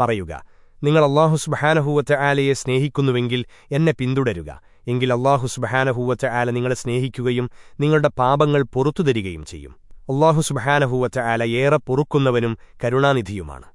പറയുക നിങ്ങൾ അള്ളാഹുസ്ബഹാനഹൂവറ്റ ആലയെ സ്നേഹിക്കുന്നുവെങ്കിൽ എന്നെ പിന്തുടരുക. എങ്കിൽ അള്ളാഹുസ്ബഹാനഹൂവറ്റ ആല നിങ്ങളെ സ്നേഹിക്കുകയും നിങ്ങളുടെ പാപങ്ങൾ പുറത്തു തരികയും ചെയ്യും അള്ളാഹുസ്ബഹാനഹൂവറ്റ ആല ഏറെ പൊറുക്കുന്നവനും കരുണാനിധിയുമാണ്.